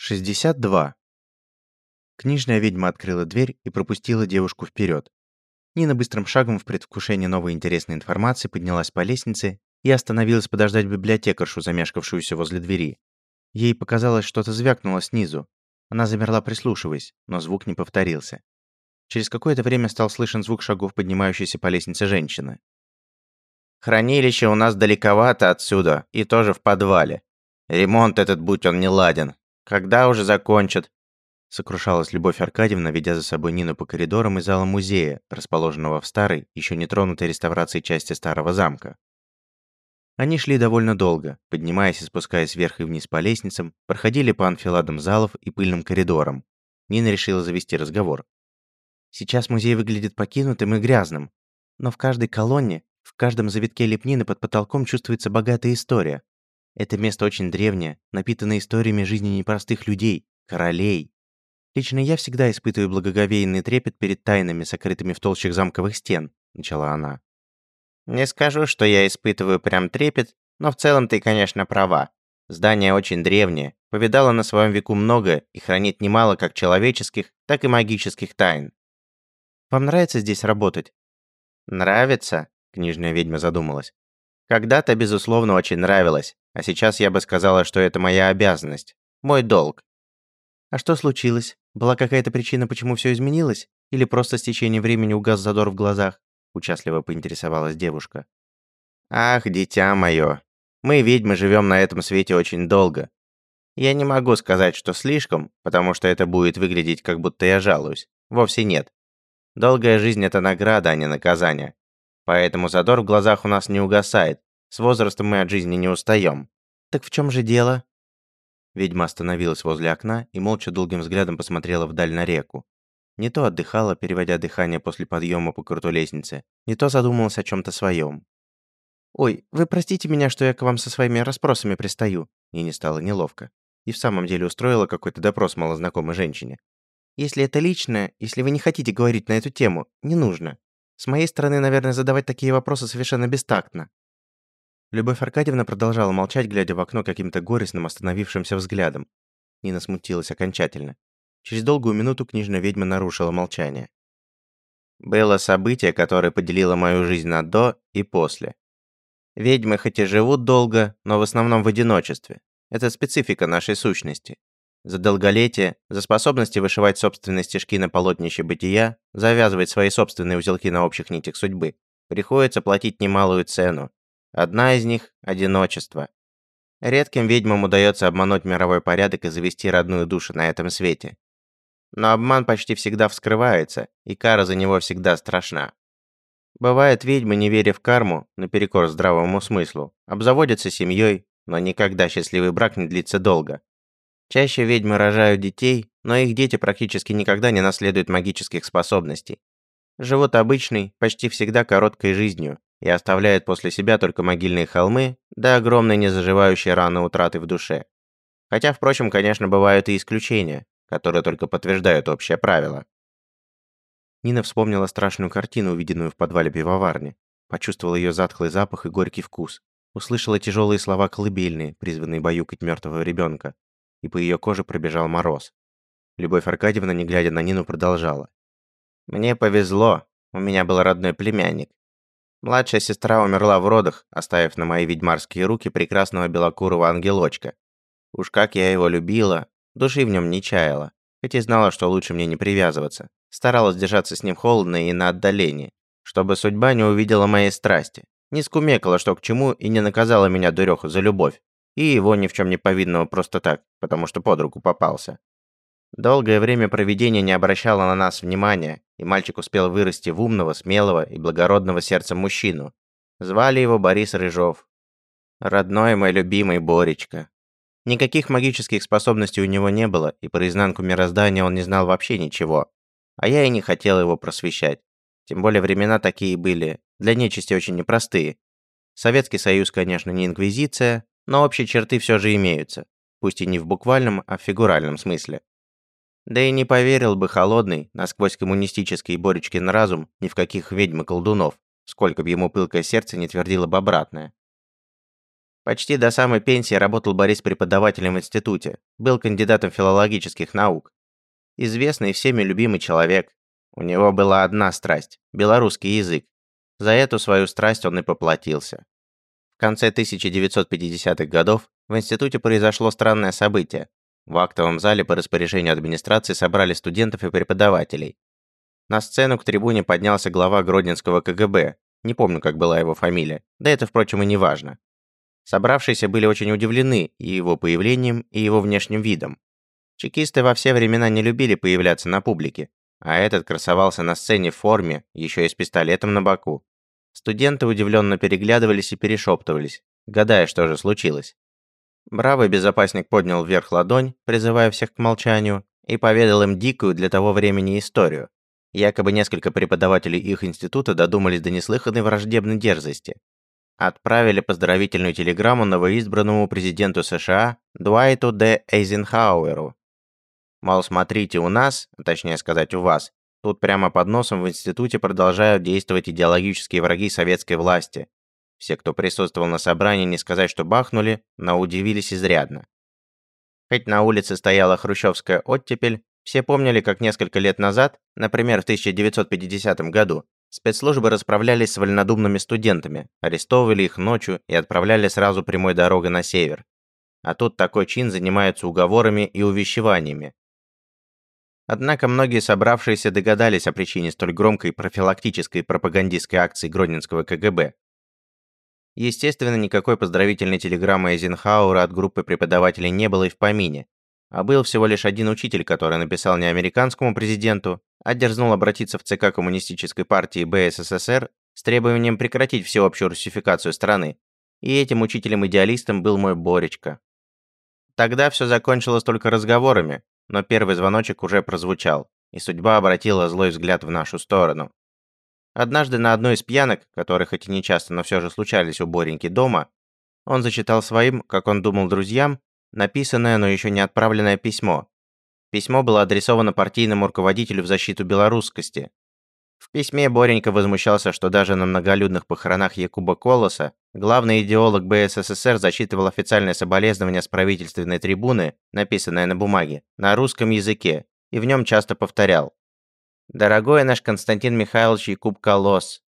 62. Книжная ведьма открыла дверь и пропустила девушку вперед. Нина быстрым шагом в предвкушении новой интересной информации поднялась по лестнице и остановилась подождать библиотекаршу, замешкавшуюся возле двери. Ей показалось, что-то звякнуло снизу. Она замерла, прислушиваясь, но звук не повторился. Через какое-то время стал слышен звук шагов поднимающейся по лестнице женщины. «Хранилище у нас далековато отсюда, и тоже в подвале. Ремонт этот, будь он не ладен, когда уже закончат?» Сокрушалась Любовь Аркадьевна, ведя за собой Нину по коридорам и залам музея, расположенного в старой, еще не тронутой реставрацией части старого замка. Они шли довольно долго, поднимаясь и спускаясь вверх и вниз по лестницам, проходили по анфиладам залов и пыльным коридорам. Нина решила завести разговор. Сейчас музей выглядит покинутым и грязным, но в каждой колонне, в каждом завитке лепнины под потолком чувствуется богатая история. Это место очень древнее, напитано историями жизни непростых людей, королей. Лично я всегда испытываю благоговейный трепет перед тайнами, сокрытыми в толщах замковых стен, начала она. Не скажу, что я испытываю прям трепет, но в целом ты, конечно, права. Здание очень древнее, повидало на своем веку много и хранит немало как человеческих, так и магических тайн. Вам нравится здесь работать? Нравится? Книжная ведьма задумалась. Когда-то, безусловно, очень нравилось, а сейчас я бы сказала, что это моя обязанность, мой долг. А что случилось? Была какая-то причина, почему все изменилось? Или просто с течением времени угас задор в глазах? Участливо поинтересовалась девушка. Ах, дитя мое, мы, ведьмы, живем на этом свете очень долго. Я не могу сказать, что слишком, потому что это будет выглядеть, как будто я жалуюсь. Вовсе нет. Долгая жизнь – это награда, а не наказание. Поэтому задор в глазах у нас не угасает, с возрастом мы от жизни не устаем. Так в чем же дело? Ведьма остановилась возле окна и молча долгим взглядом посмотрела вдаль на реку. Не то отдыхала, переводя дыхание после подъема по крутой лестнице, не то задумалась о чем то своем. «Ой, вы простите меня, что я к вам со своими расспросами пристаю», и не стало неловко. И в самом деле устроила какой-то допрос малознакомой женщине. «Если это личное, если вы не хотите говорить на эту тему, не нужно. С моей стороны, наверное, задавать такие вопросы совершенно бестактно. Любовь Аркадьевна продолжала молчать, глядя в окно каким-то горестным остановившимся взглядом. Нина смутилась окончательно. Через долгую минуту книжная ведьма нарушила молчание. «Было событие, которое поделило мою жизнь на «до» и «после». Ведьмы хоть и живут долго, но в основном в одиночестве. Это специфика нашей сущности. За долголетие, за способности вышивать собственные стежки на полотнище бытия, завязывать свои собственные узелки на общих нитях судьбы, приходится платить немалую цену, Одна из них – одиночество. Редким ведьмам удается обмануть мировой порядок и завести родную душу на этом свете. Но обман почти всегда вскрывается, и кара за него всегда страшна. Бывает, ведьмы, не веря в карму, наперекор здравому смыслу, обзаводятся семьей, но никогда счастливый брак не длится долго. Чаще ведьмы рожают детей, но их дети практически никогда не наследуют магических способностей. Живут обычной, почти всегда короткой жизнью, и оставляет после себя только могильные холмы да огромные незаживающие раны утраты в душе. Хотя, впрочем, конечно, бывают и исключения, которые только подтверждают общее правило. Нина вспомнила страшную картину, увиденную в подвале пивоварни, почувствовала ее затхлый запах и горький вкус, услышала тяжелые слова колыбельные, призванные баюкать мертвого ребенка, и по ее коже пробежал мороз. Любовь Аркадьевна, не глядя на Нину, продолжала. «Мне повезло, у меня был родной племянник. Младшая сестра умерла в родах, оставив на мои ведьмарские руки прекрасного белокурого ангелочка. Уж как я его любила, души в нем не чаяла, хоть и знала, что лучше мне не привязываться. Старалась держаться с ним холодно и на отдалении, чтобы судьба не увидела моей страсти, не скумекала, что к чему, и не наказала меня дуреху за любовь, и его ни в чем не повинного просто так, потому что под руку попался. Долгое время проведение не обращало на нас внимания, и мальчик успел вырасти в умного, смелого и благородного сердцем мужчину. Звали его Борис Рыжов. Родной мой любимый Боречка. Никаких магических способностей у него не было, и про изнанку мироздания он не знал вообще ничего. А я и не хотел его просвещать. Тем более времена такие были, для нечисти очень непростые. Советский Союз, конечно, не инквизиция, но общие черты все же имеются. Пусть и не в буквальном, а в фигуральном смысле. Да и не поверил бы холодный, насквозь коммунистический Боречкин разум ни в каких ведьм и колдунов, сколько бы ему пылкое сердце не твердило бы обратное. Почти до самой пенсии работал Борис преподавателем в институте, был кандидатом филологических наук. Известный всеми любимый человек. У него была одна страсть – белорусский язык. За эту свою страсть он и поплатился. В конце 1950-х годов в институте произошло странное событие. В актовом зале по распоряжению администрации собрали студентов и преподавателей. На сцену к трибуне поднялся глава Гродненского КГБ. Не помню, как была его фамилия. Да это, впрочем, и не важно. Собравшиеся были очень удивлены и его появлением, и его внешним видом. Чекисты во все времена не любили появляться на публике, а этот красовался на сцене в форме, еще и с пистолетом на боку. Студенты удивленно переглядывались и перешептывались, гадая, что же случилось. Бравый безопасник поднял вверх ладонь, призывая всех к молчанию, и поведал им дикую для того времени историю. Якобы несколько преподавателей их института додумались до неслыханной враждебной дерзости. Отправили поздравительную телеграмму новоизбранному президенту США Дуайту Д. Эйзенхауэру. Мол, смотрите, у нас, точнее сказать, у вас, тут прямо под носом в институте продолжают действовать идеологические враги советской власти. Все, кто присутствовал на собрании, не сказать, что бахнули, но удивились изрядно. Хоть на улице стояла хрущевская оттепель, все помнили, как несколько лет назад, например, в 1950 году, спецслужбы расправлялись с вольнодумными студентами, арестовывали их ночью и отправляли сразу прямой дорогой на север. А тут такой чин занимается уговорами и увещеваниями, Однако многие собравшиеся догадались о причине столь громкой профилактической пропагандистской акции Гродненского КГБ. Естественно, никакой поздравительной телеграммы Эйзенхауэра от группы преподавателей не было и в помине, а был всего лишь один учитель, который написал не американскому президенту, а дерзнул обратиться в ЦК Коммунистической партии БССР с требованием прекратить всеобщую русификацию страны. И этим учителем-идеалистом был мой Боречка. Тогда все закончилось только разговорами, но первый звоночек уже прозвучал, и судьба обратила злой взгляд в нашу сторону. Однажды на одной из пьянок, которых хоть и не часто, но все же случались у Бореньки дома, он зачитал своим, как он думал, друзьям, написанное, но еще не отправленное письмо. Письмо было адресовано партийному руководителю в защиту белорусскости, в письме Боренька возмущался, что даже на многолюдных похоронах Якуба Колоса главный идеолог БССР зачитывал официальное соболезнование с правительственной трибуны, написанное на бумаге, на русском языке, и в нем часто повторял «Дорогой наш Константин Михайлович Якуб Колос».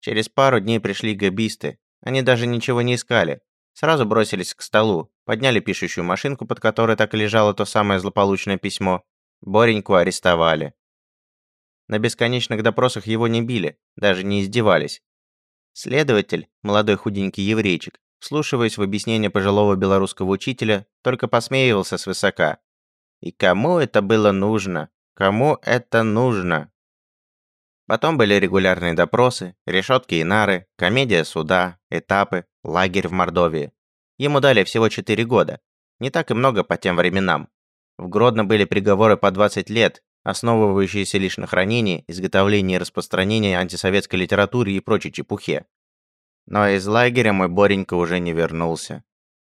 Через пару дней пришли габисты. Они даже ничего не искали. Сразу бросились к столу, подняли пишущую машинку, под которой так и лежало то самое злополучное письмо. Бореньку арестовали. На бесконечных допросах его не били, даже не издевались. Следователь, молодой худенький еврейчик, вслушиваясь в объяснение пожилого белорусского учителя, только посмеивался свысока. И кому это было нужно? Кому это нужно? Потом были регулярные допросы, решетки и нары, комедия суда, этапы, лагерь в Мордовии. Ему дали всего 4 года. Не так и много по тем временам. В Гродно были приговоры по 20 лет, основывающиеся лишь на хранении, изготовлении и распространении антисоветской литературы и прочей чепухе. Но из лагеря мой Боренька уже не вернулся.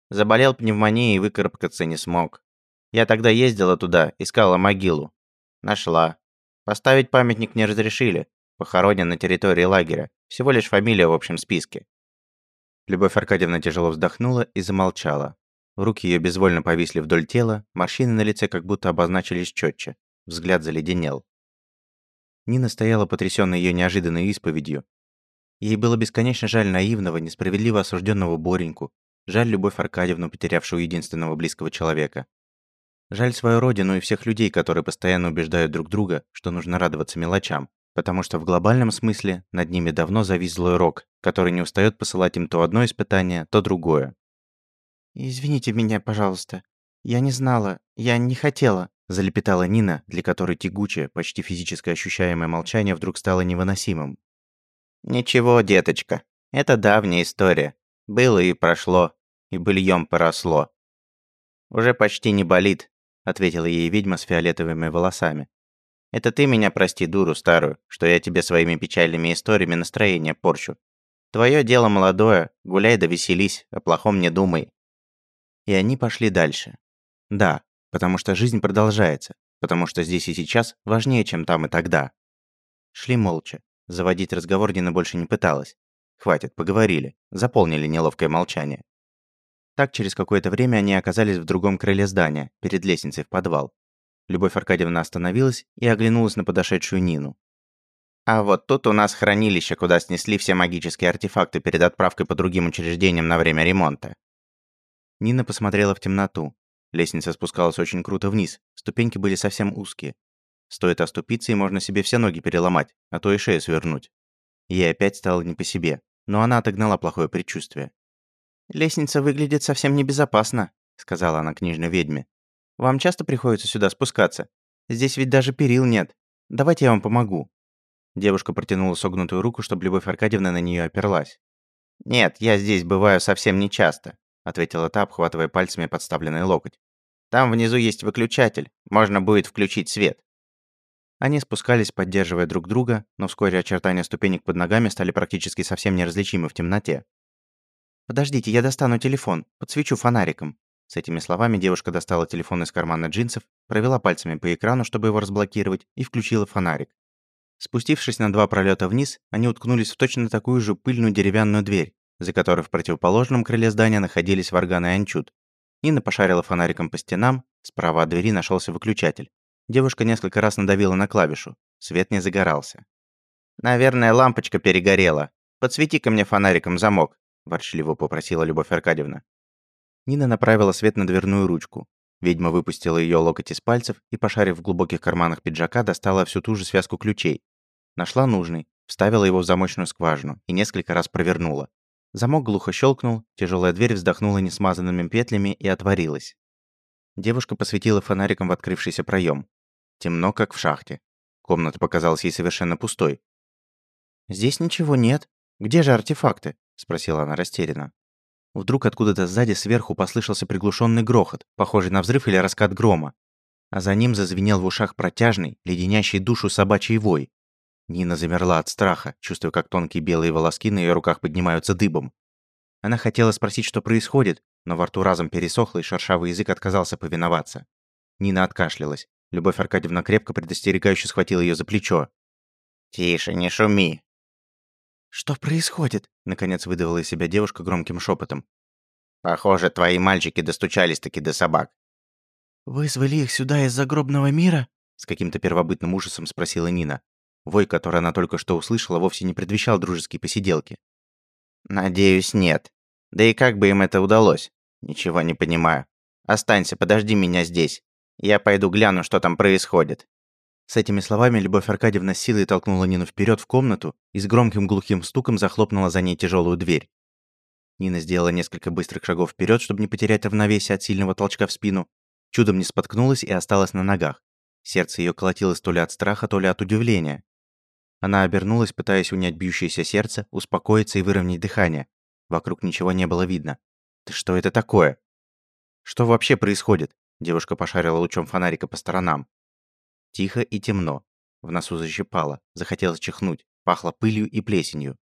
Заболел пневмонией и выкарабкаться не смог. Я тогда ездила туда, искала могилу. Нашла. Поставить памятник не разрешили. Похоронен на территории лагеря. Всего лишь фамилия в общем списке. Любовь Аркадьевна тяжело вздохнула и замолчала. Руки ее безвольно повисли вдоль тела, морщины на лице как будто обозначились четче. Взгляд заледенел. Нина стояла потрясённая её неожиданной исповедью. Ей было бесконечно жаль наивного, несправедливо осужденного Бореньку, жаль Любовь Аркадьевну, потерявшую единственного близкого человека. Жаль свою родину и всех людей, которые постоянно убеждают друг друга, что нужно радоваться мелочам, потому что в глобальном смысле над ними давно завис злой рок, который не устает посылать им то одно испытание, то другое. «Извините меня, пожалуйста. Я не знала, я не хотела», залепетала Нина, для которой тягучее, почти физически ощущаемое молчание вдруг стало невыносимым. «Ничего, деточка, это давняя история. Было и прошло, и быльем поросло». «Уже почти не болит», — ответила ей ведьма с фиолетовыми волосами. «Это ты меня прости, дуру старую, что я тебе своими печальными историями настроение порчу. Твое дело молодое, гуляй да веселись, о плохом не думай». И они пошли дальше. Да, Потому что жизнь продолжается. Потому что здесь и сейчас важнее, чем там и тогда. Шли молча. Заводить разговор Дина больше не пыталась. Хватит, поговорили. Заполнили неловкое молчание. Так, через какое-то время они оказались в другом крыле здания, перед лестницей в подвал. Любовь Аркадьевна остановилась и оглянулась на подошедшую Нину. «А вот тут у нас хранилище, куда снесли все магические артефакты перед отправкой по другим учреждениям на время ремонта». Нина посмотрела в темноту. Лестница спускалась очень круто вниз, ступеньки были совсем узкие. Стоит оступиться, и можно себе все ноги переломать, а то и шею свернуть. Ей опять стало не по себе, но она отогнала плохое предчувствие. «Лестница выглядит совсем небезопасно», — сказала она книжной ведьме. «Вам часто приходится сюда спускаться? Здесь ведь даже перил нет. Давайте я вам помогу». Девушка протянула согнутую руку, чтобы Любовь Аркадьевна на нее оперлась. «Нет, я здесь бываю совсем нечасто», — ответила та, обхватывая пальцами подставленный локоть. «Там внизу есть выключатель. Можно будет включить свет». Они спускались, поддерживая друг друга, но вскоре очертания ступенек под ногами стали практически совсем неразличимы в темноте. «Подождите, я достану телефон, подсвечу фонариком». С этими словами девушка достала телефон из кармана джинсов, провела пальцами по экрану, чтобы его разблокировать, и включила фонарик. Спустившись на два пролета вниз, они уткнулись в точно такую же пыльную деревянную дверь, за которой в противоположном крыле здания находились варган и анчут. Нина пошарила фонариком по стенам, справа от двери нашелся выключатель. Девушка несколько раз надавила на клавишу. Свет не загорался. «Наверное, лампочка перегорела. Подсвети-ка мне фонариком замок», ворчливо попросила Любовь Аркадьевна. Нина направила свет на дверную ручку. Ведьма выпустила ее локоть из пальцев и, пошарив в глубоких карманах пиджака, достала всю ту же связку ключей. Нашла нужный, вставила его в замочную скважину и несколько раз провернула. Замок глухо щелкнул, тяжелая дверь вздохнула несмазанными петлями и отворилась. Девушка посветила фонариком в открывшийся проем. Темно, как в шахте. Комната показалась ей совершенно пустой. «Здесь ничего нет. Где же артефакты?» спросила она растерянно. Вдруг откуда-то сзади сверху послышался приглушенный грохот, похожий на взрыв или раскат грома. А за ним зазвенел в ушах протяжный, леденящий душу собачий вой. Нина замерла от страха, чувствуя, как тонкие белые волоски на ее руках поднимаются дыбом. Она хотела спросить, что происходит, но во рту разом пересохло, и шершавый язык отказался повиноваться. Нина откашлялась. Любовь Аркадьевна крепко предостерегающе схватила ее за плечо. «Тише, не шуми. «Что происходит?» — наконец выдавила из себя девушка громким шепотом. «Похоже, твои мальчики достучались-таки до собак». «Вызвали их сюда из загробного мира?» — с каким-то первобытным ужасом спросила Нина. Вой, который она только что услышала, вовсе не предвещал дружеские посиделки. «Надеюсь, нет. Да и как бы им это удалось? Ничего не понимаю. Останься, подожди меня здесь. Я пойду гляну, что там происходит». С этими словами Любовь Аркадьевна силой толкнула Нину вперед в комнату и с громким глухим стуком захлопнула за ней тяжелую дверь. Нина сделала несколько быстрых шагов вперед, чтобы не потерять равновесие от сильного толчка в спину. Чудом не споткнулась и осталась на ногах. Сердце ее колотилось то ли от страха, то ли от удивления. Она обернулась, пытаясь унять бьющееся сердце, успокоиться и выровнять дыхание. Вокруг ничего не было видно. «Да что это такое?» «Что вообще происходит?» Девушка пошарила лучом фонарика по сторонам. Тихо и темно. В носу защипало, захотелось чихнуть, пахло пылью и плесенью.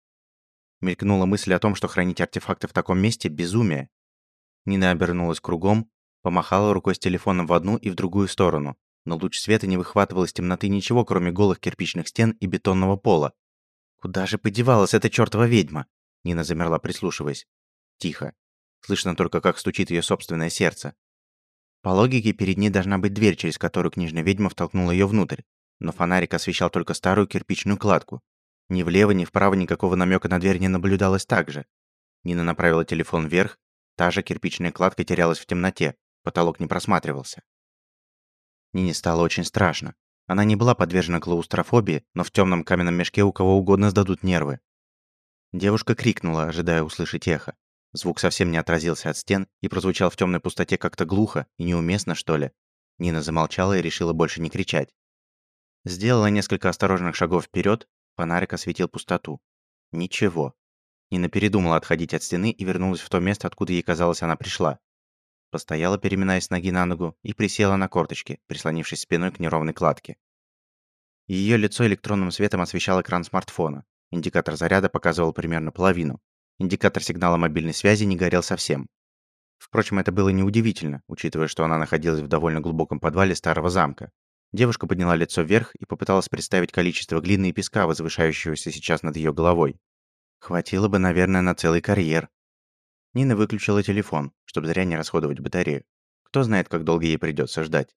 Мелькнула мысль о том, что хранить артефакты в таком месте – безумие. Нина обернулась кругом, помахала рукой с телефоном в одну и в другую сторону, но луч света не выхватывал из темноты ничего, кроме голых кирпичных стен и бетонного пола. «Куда же подевалась эта чёртова ведьма?» Нина замерла, прислушиваясь. Тихо. Слышно только, как стучит ее собственное сердце. По логике, перед ней должна быть дверь, через которую книжная ведьма втолкнула ее внутрь. Но фонарик освещал только старую кирпичную кладку. Ни влево, ни вправо никакого намека на дверь не наблюдалось также. Нина направила телефон вверх, та же кирпичная кладка терялась в темноте, потолок не просматривался. Нине стало очень страшно. Она не была подвержена клаустрофобии, но в темном каменном мешке у кого угодно сдадут нервы. Девушка крикнула, ожидая услышать эхо. Звук совсем не отразился от стен и прозвучал в темной пустоте как-то глухо и неуместно, что ли. Нина замолчала и решила больше не кричать. Сделала несколько осторожных шагов вперед, фонарик осветил пустоту. Ничего. Нина передумала отходить от стены и вернулась в то место, откуда ей казалось, она пришла. Постояла, переминаясь ноги на ногу, и присела на корточки, прислонившись спиной к неровной кладке. Ее лицо электронным светом освещал экран смартфона. Индикатор заряда показывал примерно половину. Индикатор сигнала мобильной связи не горел совсем. Впрочем, это было неудивительно, учитывая, что она находилась в довольно глубоком подвале старого замка. Девушка подняла лицо вверх и попыталась представить количество глины и песка, возвышающегося сейчас над ее головой. Хватило бы, наверное, на целый карьер. Нина выключила телефон, чтобы зря не расходовать батарею. Кто знает, как долго ей придется ждать.